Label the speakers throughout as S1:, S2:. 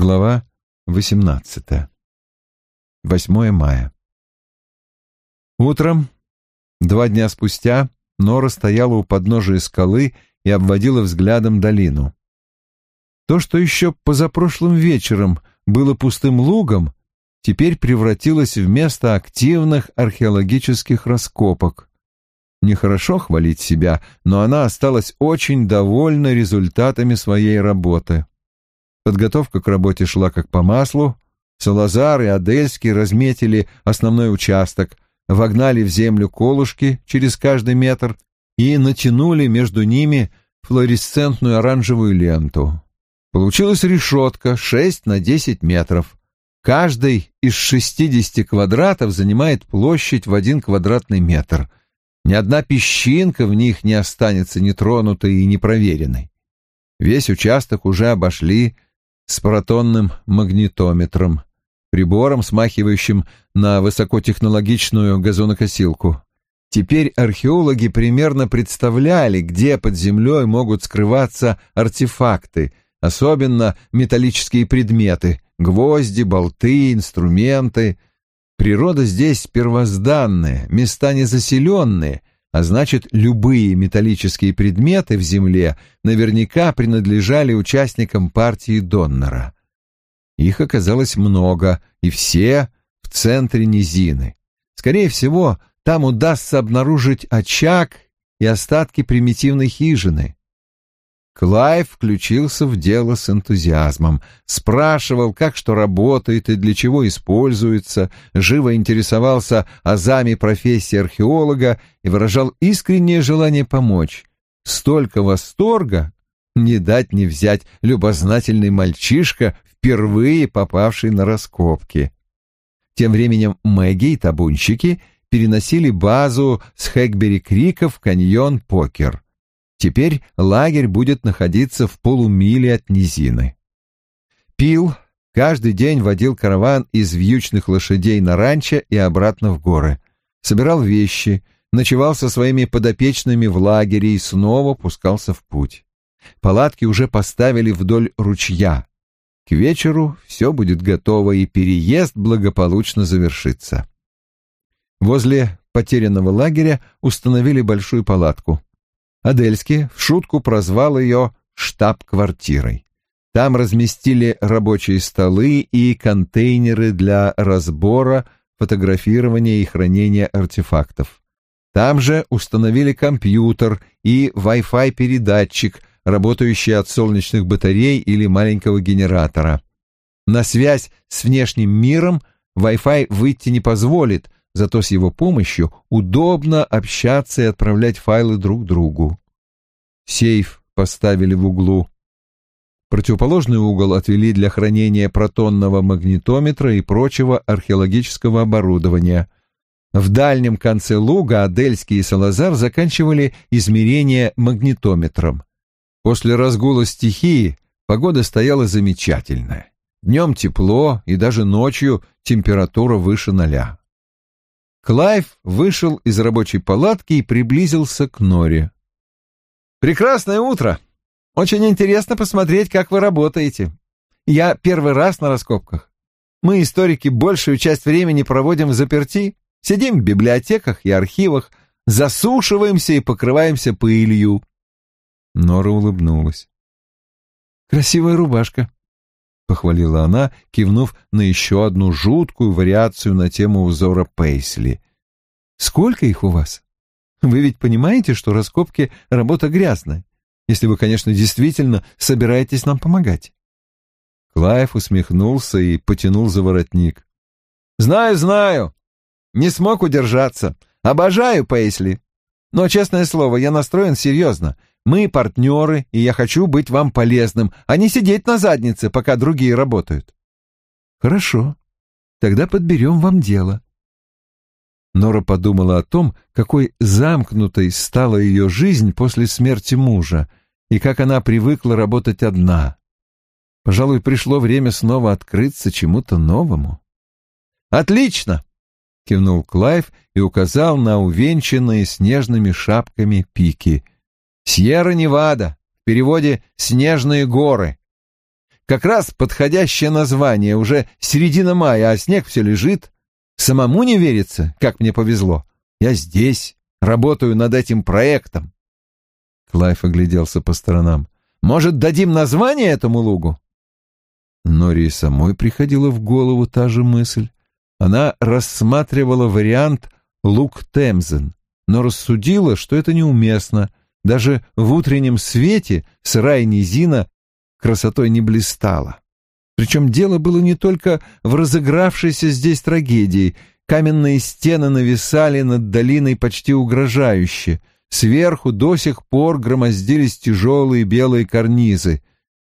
S1: Глава 18. 8 мая. Утром, два дня спустя, Нора стояла у подножия скалы и обводила взглядом долину. То, что еще позапрошлым вечером было пустым лугом, теперь превратилось в место активных археологических раскопок. Нехорошо хвалить себя, но она осталась очень довольна результатами своей работы. Подготовка к работе шла как по маслу. Салазар и Адельский разметили основной участок, вогнали в землю колышки через каждый метр и натянули между ними флуоресцентную оранжевую ленту. Получилась решетка 6 на 10 метров. Каждый из 60 квадратов занимает площадь в один квадратный метр. Ни одна песчинка в них не останется нетронутой и непроверенной. Весь участок уже обошли с протонным магнитометром, прибором, смахивающим на высокотехнологичную газонокосилку. Теперь археологи примерно представляли, где под землей могут скрываться артефакты, особенно металлические предметы, гвозди, болты, инструменты. Природа здесь первозданная, места незаселенные, а значит, любые металлические предметы в земле наверняка принадлежали участникам партии Доннера. Их оказалось много, и все в центре низины. Скорее всего, там удастся обнаружить очаг и остатки примитивной хижины. Клайв включился в дело с энтузиазмом, спрашивал, как что работает и для чего используется, живо интересовался азами профессии археолога и выражал искреннее желание помочь. Столько восторга не дать не взять любознательный мальчишка, впервые попавший на раскопки. Тем временем Мэгги и табунщики переносили базу с Хэкбери-Крика в каньон Покер — Теперь лагерь будет находиться в полумиле от низины. Пил каждый день водил караван из вьючных лошадей на ранчо и обратно в горы. Собирал вещи, ночевал со своими подопечными в лагере и снова пускался в путь. Палатки уже поставили вдоль ручья. К вечеру все будет готово, и переезд благополучно завершится. Возле потерянного лагеря установили большую палатку. Адельский в шутку прозвал ее штаб-квартирой. Там разместили рабочие столы и контейнеры для разбора, фотографирования и хранения артефактов. Там же установили компьютер и Wi-Fi передатчик, работающий от солнечных батарей или маленького генератора. На связь с внешним миром Wi-Fi выйти не позволит, зато с его помощью удобно общаться и отправлять файлы друг другу. Сейф поставили в углу. Противоположный угол отвели для хранения протонного магнитометра и прочего археологического оборудования. В дальнем конце луга Адельский и Салазар заканчивали измерение магнитометром. После разгула стихии погода стояла замечательная. Днем тепло, и даже ночью температура выше ноля. Клайв вышел из рабочей палатки и приблизился к Норе. «Прекрасное утро! Очень интересно посмотреть, как вы работаете. Я первый раз на раскопках. Мы, историки, большую часть времени проводим в заперти, сидим в библиотеках и архивах, засушиваемся и покрываемся пылью». Нора улыбнулась. «Красивая рубашка», — похвалила она, кивнув на еще одну жуткую вариацию на тему узора Пейсли. «Сколько их у вас? Вы ведь понимаете, что раскопки — работа грязная, если вы, конечно, действительно собираетесь нам помогать?» Клайв усмехнулся и потянул за воротник. «Знаю, знаю. Не смог удержаться. Обожаю Пейсли. Но, честное слово, я настроен серьезно. Мы партнеры, и я хочу быть вам полезным, а не сидеть на заднице, пока другие работают. Хорошо. Тогда подберем вам дело. Нора подумала о том, какой замкнутой стала ее жизнь после смерти мужа, и как она привыкла работать одна. Пожалуй, пришло время снова открыться чему-то новому. «Отлично!» — кивнул Клайв и указал на увенчанные снежными шапками пики — Сьерра-Невада, в переводе «Снежные горы». Как раз подходящее название, уже середина мая, а снег все лежит. Самому не верится, как мне повезло. Я здесь, работаю над этим проектом. Клайф огляделся по сторонам. Может, дадим название этому лугу? Нори самой приходила в голову та же мысль. Она рассматривала вариант «Лук Темзен», но рассудила, что это неуместно. Даже в утреннем свете сырая низина красотой не блистала. Причем дело было не только в разыгравшейся здесь трагедии. Каменные стены нависали над долиной почти угрожающе. Сверху до сих пор громоздились тяжелые белые карнизы.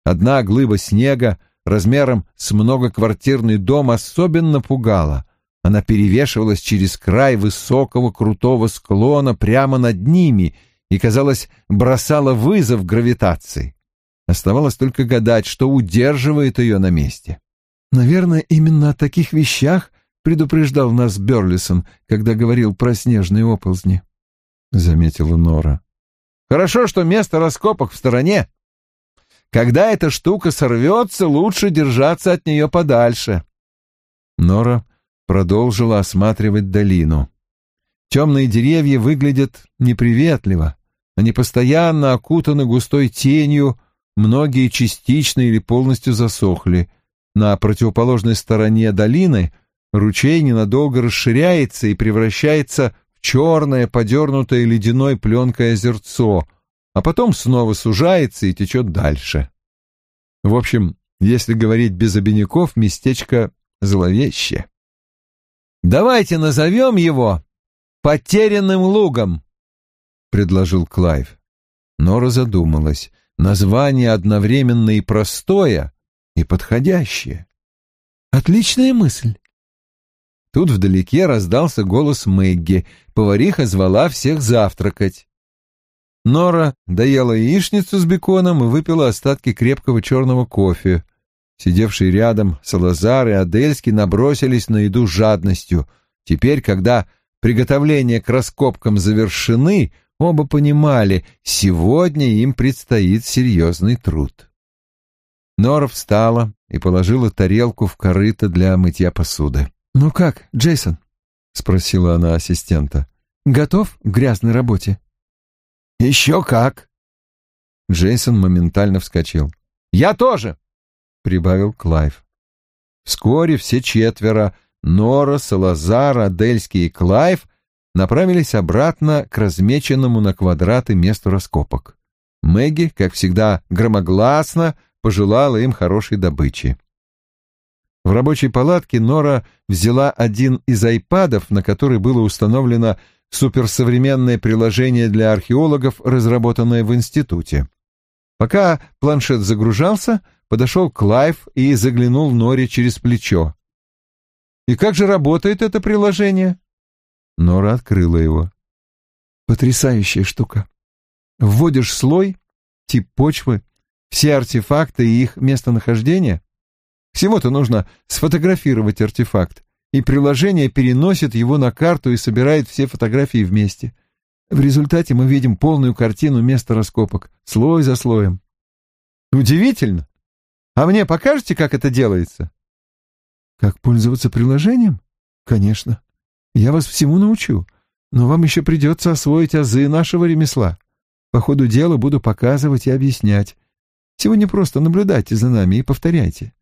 S1: Одна глыба снега размером с многоквартирный дом особенно пугала. Она перевешивалась через край высокого крутого склона прямо над ними и, казалось, бросала вызов гравитации. Оставалось только гадать, что удерживает ее на месте. Наверное, именно о таких вещах предупреждал нас Берлисон, когда говорил про снежные оползни, — заметила Нора. Хорошо, что место раскопок в стороне. Когда эта штука сорвется, лучше держаться от нее подальше. Нора продолжила осматривать долину. Темные деревья выглядят неприветливо. Они постоянно окутаны густой тенью, многие частично или полностью засохли. На противоположной стороне долины ручей ненадолго расширяется и превращается в черное, подернутое ледяной пленкой озерцо, а потом снова сужается и течет дальше. В общем, если говорить без обиняков, местечко зловещее. «Давайте назовем его «Потерянным лугом», — предложил Клайв. Нора задумалась. Название одновременно и простое, и подходящее. Отличная мысль. Тут вдалеке раздался голос Мэгги. Повариха звала всех завтракать. Нора доела яичницу с беконом и выпила остатки крепкого черного кофе. Сидевшие рядом Салазар и Адельский набросились на еду жадностью. Теперь, когда приготовления к раскопкам завершены, Оба понимали, сегодня им предстоит серьезный труд. Нора встала и положила тарелку в корыто для мытья посуды. «Ну как, Джейсон?» — спросила она ассистента. «Готов к грязной работе?» «Еще как!» Джейсон моментально вскочил. «Я тоже!» — прибавил Клайв. Вскоре все четверо — Нора, Салазар, Адельский и Клайв направились обратно к размеченному на квадраты месту раскопок. Мэгги, как всегда, громогласно пожелала им хорошей добычи. В рабочей палатке Нора взяла один из айпадов, на который было установлено суперсовременное приложение для археологов, разработанное в институте. Пока планшет загружался, подошел Клайв и заглянул Норе через плечо. «И как же работает это приложение?» Нора открыла его. Потрясающая штука. Вводишь слой, тип почвы, все артефакты и их местонахождение. Всего-то нужно сфотографировать артефакт, и приложение переносит его на карту и собирает все фотографии вместе. В результате мы видим полную картину места раскопок, слой за слоем. Удивительно. А мне покажете, как это делается? Как пользоваться приложением? Конечно. Я вас всему научу, но вам еще придется освоить азы нашего ремесла. По ходу дела буду показывать и объяснять. Сегодня просто наблюдайте за нами и повторяйте.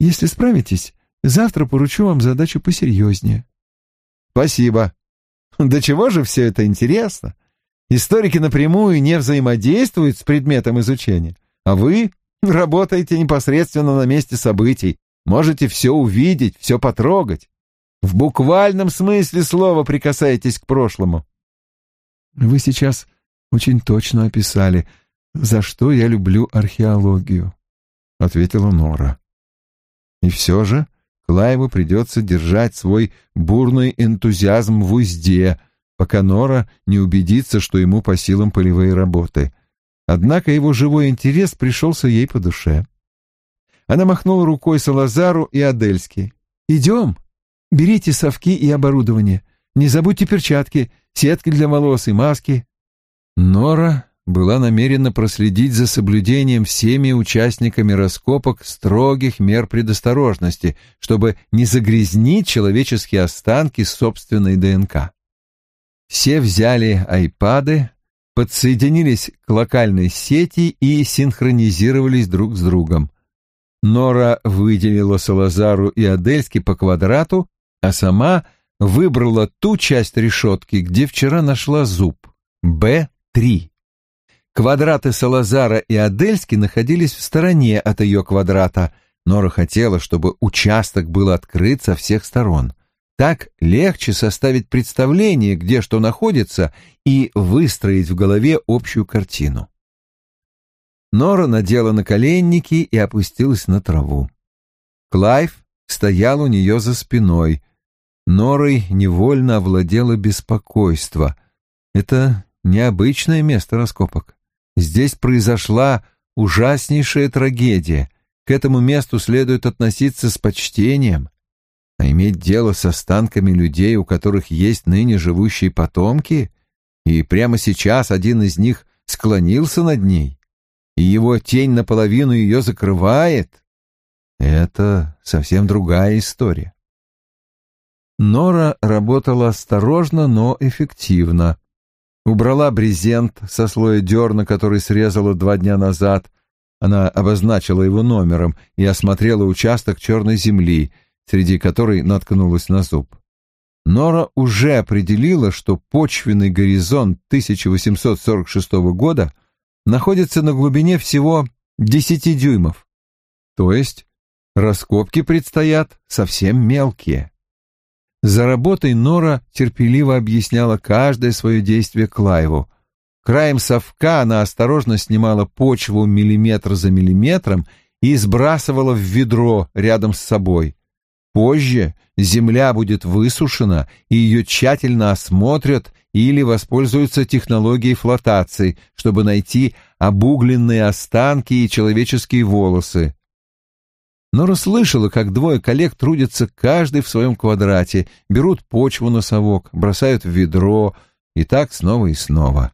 S1: Если справитесь, завтра поручу вам задачу посерьезнее. Спасибо. До чего же все это интересно? Историки напрямую не взаимодействуют с предметом изучения, а вы работаете непосредственно на месте событий, можете все увидеть, все потрогать. В буквальном смысле слова прикасаетесь к прошлому. Вы сейчас очень точно описали, за что я люблю археологию, — ответила Нора. И все же Клайву придется держать свой бурный энтузиазм в узде, пока Нора не убедится, что ему по силам полевые работы. Однако его живой интерес пришелся ей по душе. Она махнула рукой Салазару и Адельски. «Идем!» Берите совки и оборудование. Не забудьте перчатки, сетки для волос и маски». Нора была намерена проследить за соблюдением всеми участниками раскопок строгих мер предосторожности, чтобы не загрязнить человеческие останки собственной ДНК. Все взяли айпады, подсоединились к локальной сети и синхронизировались друг с другом. Нора выделила Салазару и Адельски по квадрату, а сама выбрала ту часть решетки, где вчера нашла зуб — Б3. Квадраты Салазара и Адельски находились в стороне от ее квадрата. Нора хотела, чтобы участок был открыт со всех сторон. Так легче составить представление, где что находится, и выстроить в голове общую картину. Нора надела наколенники и опустилась на траву. Клайв стоял у нее за спиной. Норой невольно овладело беспокойство. Это необычное место раскопок. Здесь произошла ужаснейшая трагедия. К этому месту следует относиться с почтением. А иметь дело с останками людей, у которых есть ныне живущие потомки, и прямо сейчас один из них склонился над ней, и его тень наполовину ее закрывает, это совсем другая история. Нора работала осторожно, но эффективно убрала брезент со слоя дерна, который срезала два дня назад. Она обозначила его номером и осмотрела участок черной земли, среди которой наткнулась на зуб. Нора уже определила, что почвенный горизонт 1846 года находится на глубине всего 10 дюймов, то есть раскопки предстоят совсем мелкие. За работой Нора терпеливо объясняла каждое свое действие Клайву. Краем совка она осторожно снимала почву миллиметр за миллиметром и сбрасывала в ведро рядом с собой. Позже земля будет высушена, и ее тщательно осмотрят или воспользуются технологией флотации, чтобы найти обугленные останки и человеческие волосы. Нора слышала, как двое коллег трудятся каждый в своем квадрате, берут почву на совок, бросают в ведро, и так снова и снова.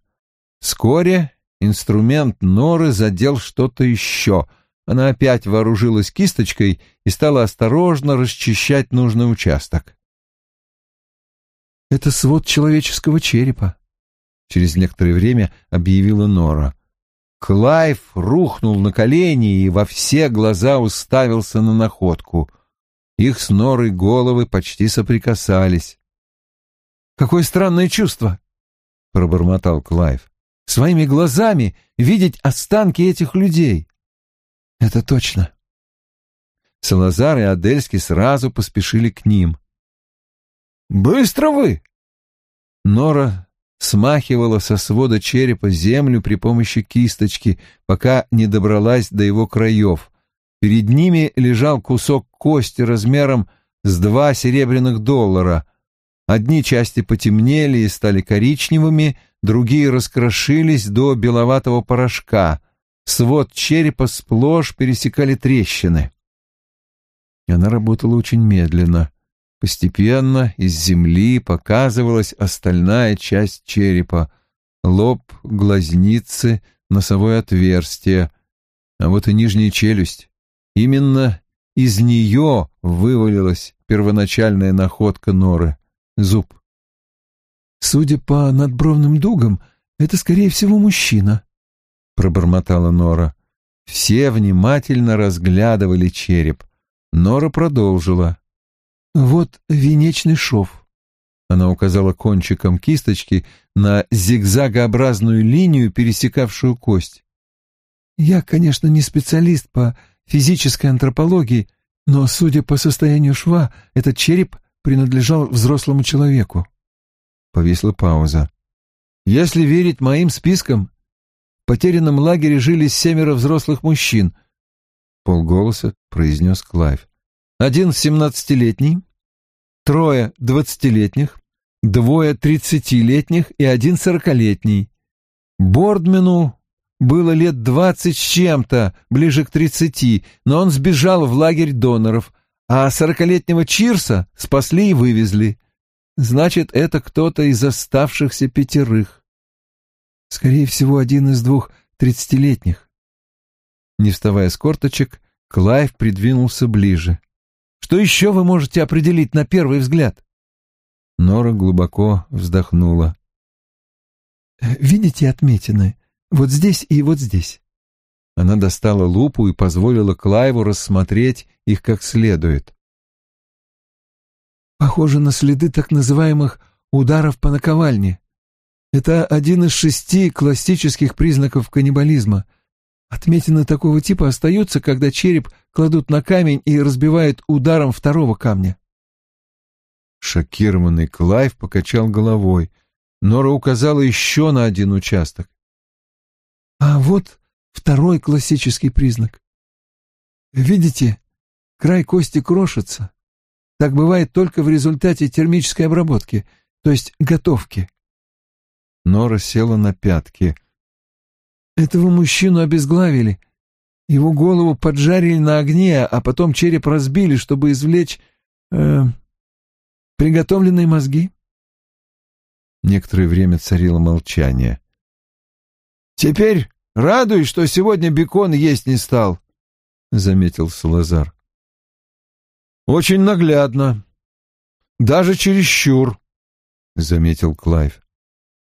S1: Вскоре инструмент Норы задел что-то еще. Она опять вооружилась кисточкой и стала осторожно расчищать нужный участок. «Это свод человеческого черепа», — через некоторое время объявила Нора. Клайв рухнул на колени и во все глаза уставился на находку. Их с норой головы почти соприкасались. «Какое странное чувство!» — пробормотал Клайв. «Своими глазами видеть останки этих людей!» «Это точно!» Салазар и Адельский сразу поспешили к ним. «Быстро вы!» Нора смахивала со свода черепа землю при помощи кисточки, пока не добралась до его краев. Перед ними лежал кусок кости размером с два серебряных доллара. Одни части потемнели и стали коричневыми, другие раскрошились до беловатого порошка. Свод черепа сплошь пересекали трещины. Она работала очень медленно. Постепенно из земли показывалась остальная часть черепа — лоб, глазницы, носовое отверстие, а вот и нижняя челюсть. Именно из нее вывалилась первоначальная находка норы — зуб. «Судя по надбровным дугам, это, скорее всего, мужчина», — пробормотала Нора. Все внимательно разглядывали череп. Нора продолжила. «Вот венечный шов». Она указала кончиком кисточки на зигзагообразную линию, пересекавшую кость. «Я, конечно, не специалист по физической антропологии, но, судя по состоянию шва, этот череп принадлежал взрослому человеку». Повисла пауза. «Если верить моим спискам, потерянном лагере жили семеро взрослых мужчин», — полголоса произнес Клайв. Один семнадцатилетний, трое двадцатилетних, двое тридцатилетних и один сорокалетний. Бордмену было лет двадцать с чем-то, ближе к тридцати, но он сбежал в лагерь доноров, а сорокалетнего Чирса спасли и вывезли. Значит, это кто-то из оставшихся пятерых.
S2: Скорее всего, один из двух тридцатилетних.
S1: Не вставая с корточек, Клайв придвинулся ближе. «Что еще вы можете определить на первый взгляд?» Нора глубоко вздохнула.
S2: «Видите отметины? Вот здесь и вот здесь».
S1: Она достала лупу и позволила Клайву рассмотреть их как следует.
S2: «Похоже на следы так называемых ударов по наковальне. Это один из шести классических признаков каннибализма. Отметины такого типа остаются, когда череп кладут на камень и разбивают ударом второго камня.
S1: Шокированный Клайв покачал головой. Нора указала еще на один участок.
S2: А вот второй классический признак. Видите, край кости крошится. Так бывает только в результате термической обработки, то есть готовки.
S1: Нора села на пятки.
S2: Этого мужчину обезглавили. Его голову поджарили на огне, а потом череп разбили, чтобы извлечь э, приготовленные мозги.
S1: Некоторое время царило молчание.
S3: «Теперь радуюсь, что сегодня бекон есть не стал», — заметил Салазар.
S1: «Очень наглядно. Даже чересчур», — заметил Клайв.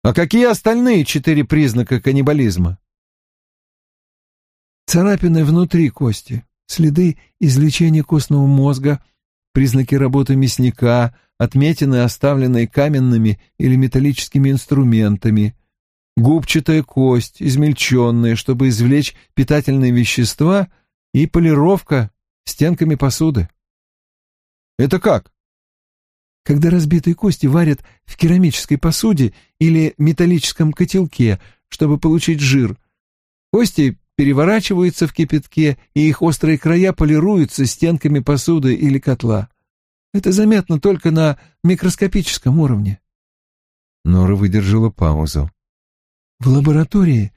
S1: «А какие остальные четыре признака каннибализма?»
S2: Царапины внутри кости, следы излечения костного мозга, признаки работы мясника, отметины, оставленные каменными или металлическими инструментами, губчатая кость, измельченная, чтобы извлечь питательные вещества, и полировка стенками посуды.
S1: Это как?
S2: Когда разбитые кости варят в керамической посуде или металлическом котелке, чтобы получить жир, кости переворачиваются в кипятке, и их острые края полируются стенками посуды или котла. Это заметно только на микроскопическом уровне.
S1: Нора выдержала паузу.
S2: В лаборатории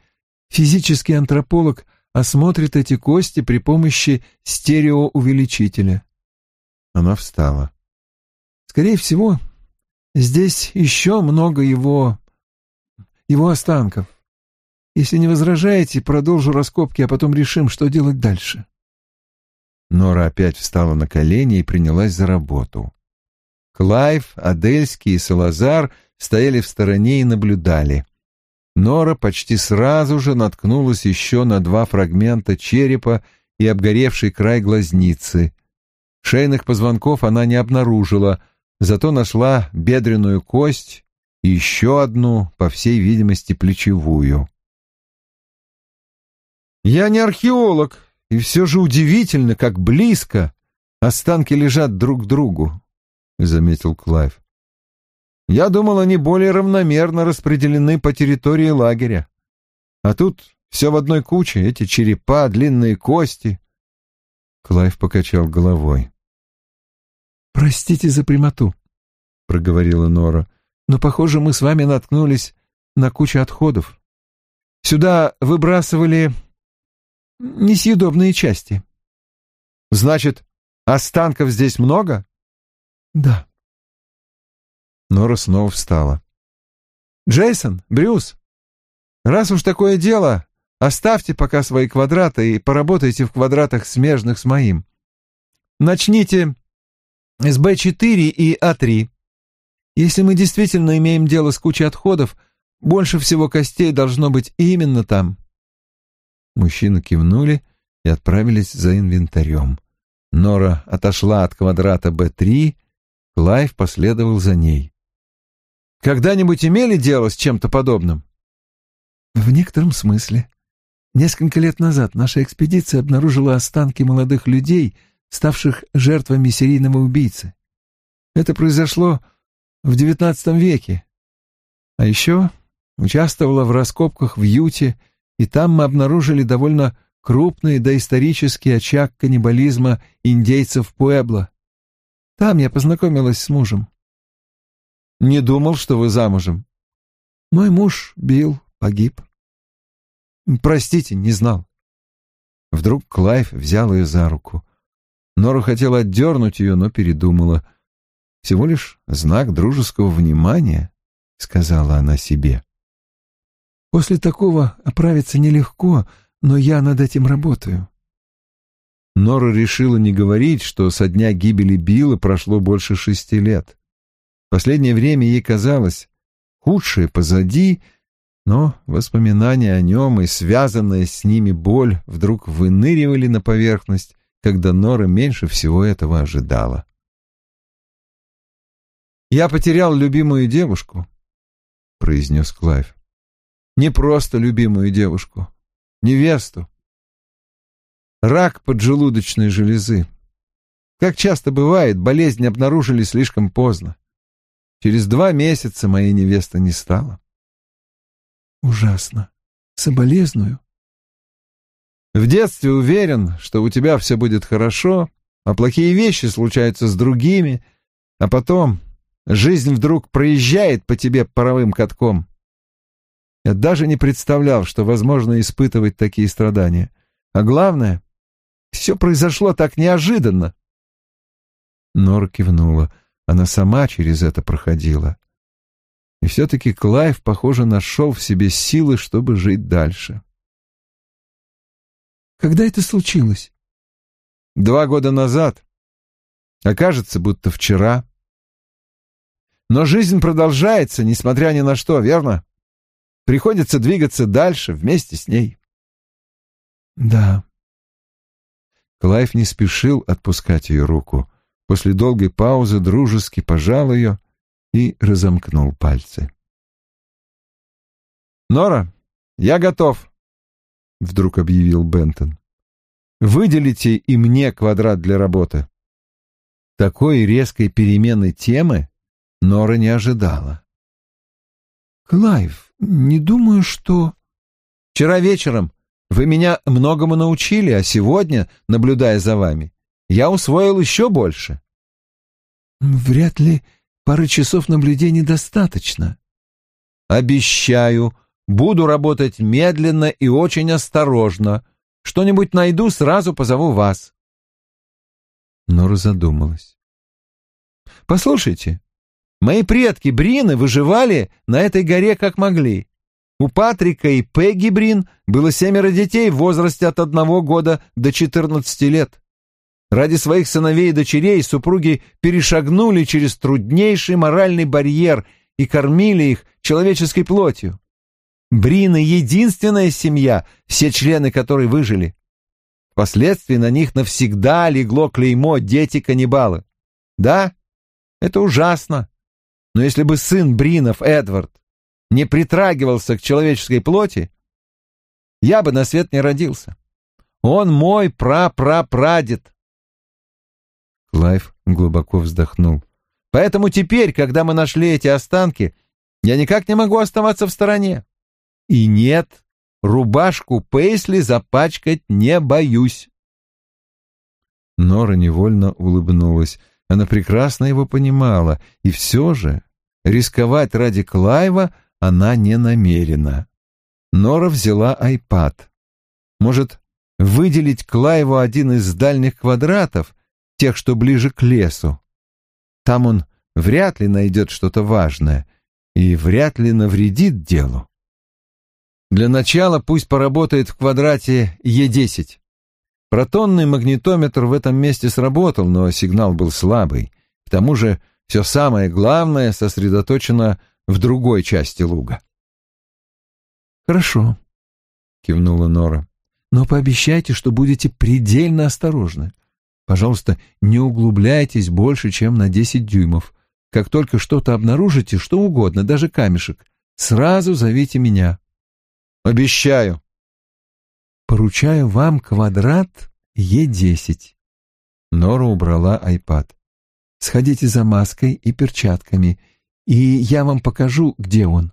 S2: физический антрополог осмотрит эти кости при помощи стереоувеличителя.
S1: Она встала.
S2: Скорее всего, здесь еще много его... его останков. Если не возражаете, продолжу раскопки, а потом решим, что делать дальше.
S1: Нора опять встала на колени и принялась за работу. Клайв, Адельский и Салазар стояли в стороне и наблюдали. Нора почти сразу же наткнулась еще на два фрагмента черепа и обгоревший край глазницы. Шейных позвонков она не обнаружила, зато нашла бедренную кость и еще одну, по всей видимости, плечевую. «Я не археолог», и все же удивительно, как близко останки лежат друг к другу, — заметил Клайв. Я думал, они более равномерно распределены по территории лагеря. А тут все в одной куче, эти черепа, длинные кости. Клайв покачал головой.
S2: «Простите за прямоту», — проговорила Нора, — «но, похоже, мы с вами наткнулись на кучу отходов. Сюда выбрасывали несъедобные части.
S1: Значит, останков здесь много?
S2: Да.
S1: Нора снова встала.
S2: Джейсон, Брюс, раз уж такое дело, оставьте пока свои квадраты и поработайте в квадратах смежных с моим. Начните с Б4 и А3. Если мы действительно имеем дело с кучей отходов, больше всего костей должно быть именно там.
S1: Мужчины кивнули и отправились за инвентарем. Нора отошла от квадрата Б3, Клайв последовал за ней.
S2: «Когда-нибудь имели дело с чем-то подобным?» «В некотором смысле. Несколько лет назад наша экспедиция обнаружила останки молодых людей, ставших жертвами серийного убийцы. Это произошло в XIX веке. А еще участвовала в раскопках в Юте и там мы обнаружили довольно крупный доисторический очаг каннибализма индейцев Пуэбло. Там я познакомилась с мужем.
S1: Не думал, что вы замужем.
S2: Мой муж, Билл, погиб.
S1: Простите, не знал. Вдруг Клайв взял ее за руку. Нора хотела отдернуть ее, но передумала. Всего лишь знак дружеского внимания, сказала она себе.
S2: После такого оправиться нелегко, но я над этим работаю.
S1: Нора решила не говорить, что со дня гибели Билла прошло больше шести лет. В последнее время ей казалось, худшее позади, но воспоминания о нем и связанная с ними боль вдруг выныривали на поверхность, когда Нора меньше всего этого ожидала. «Я потерял любимую девушку», — произнес Клайв. «Не просто любимую девушку, невесту. Рак поджелудочной железы. Как часто бывает, болезнь обнаружили слишком поздно. Через два месяца моей невесты не стало».
S2: «Ужасно. Соболезную».
S1: В детстве уверен, что у тебя все будет хорошо, а плохие вещи случаются с другими, а потом жизнь вдруг проезжает по тебе паровым катком. Я даже не представлял, что возможно испытывать такие страдания. А главное, все произошло так неожиданно. Нора кивнула. Она сама через это проходила. И все-таки Клайв, похоже, нашел в себе силы, чтобы жить дальше.
S2: Когда это случилось?
S1: Два года назад. Окажется, будто вчера. Но жизнь продолжается, несмотря ни на что, верно? Приходится двигаться дальше вместе с ней.
S2: Да.
S1: Клайв не спешил отпускать ее руку. После долгой паузы дружески пожал ее и разомкнул пальцы. «Нора, я готов», — вдруг объявил Бентон. «Выделите и мне квадрат для работы». Такой резкой перемены темы Нора не ожидала.
S2: «Клайв, не думаю, что...»
S1: «Вчера вечером вы меня многому научили, а сегодня, наблюдая за вами, я усвоил еще больше».
S2: «Вряд ли пары часов наблюдения достаточно».
S1: «Обещаю, буду работать медленно и очень осторожно. Что-нибудь найду, сразу позову вас». Нора задумалась. «Послушайте, мои предки Брины выживали на этой горе как могли. У Патрика и Пегги Брин было семеро детей в возрасте от одного года до четырнадцати лет. Ради своих сыновей и дочерей супруги перешагнули через труднейший моральный барьер и кормили их человеческой плотью. Брины — единственная семья, все члены которой выжили. Впоследствии на них навсегда легло клеймо «дети-каннибалы». Да, это ужасно, но если бы сын Бринов, Эдвард, не притрагивался к человеческой плоти, я бы на свет не родился. Он мой прапрапрадед. Клайв глубоко вздохнул. Поэтому теперь, когда мы нашли эти останки, я никак не могу оставаться в стороне. И нет, рубашку Пейсли запачкать не боюсь. Нора невольно улыбнулась. Она прекрасно его понимала, и все же рисковать ради Клайва — она не намерена. Нора взяла айпад. Может, выделить Клайву один из дальних квадратов, тех, что ближе к лесу. Там он вряд ли найдет что-то важное и вряд ли навредит делу. Для начала пусть поработает в квадрате Е10. Протонный магнитометр в этом месте сработал, но сигнал был слабый. К тому же все самое главное сосредоточено в другой части луга.
S2: «Хорошо», — кивнула Нора, — «но пообещайте, что будете предельно осторожны. Пожалуйста, не углубляйтесь больше, чем на десять дюймов. Как только что-то обнаружите, что угодно, даже камешек, сразу зовите меня».
S1: «Обещаю».
S2: «Поручаю вам квадрат Е10».
S1: Нора убрала айпад.
S2: «Сходите за маской и перчатками и я вам покажу, где он.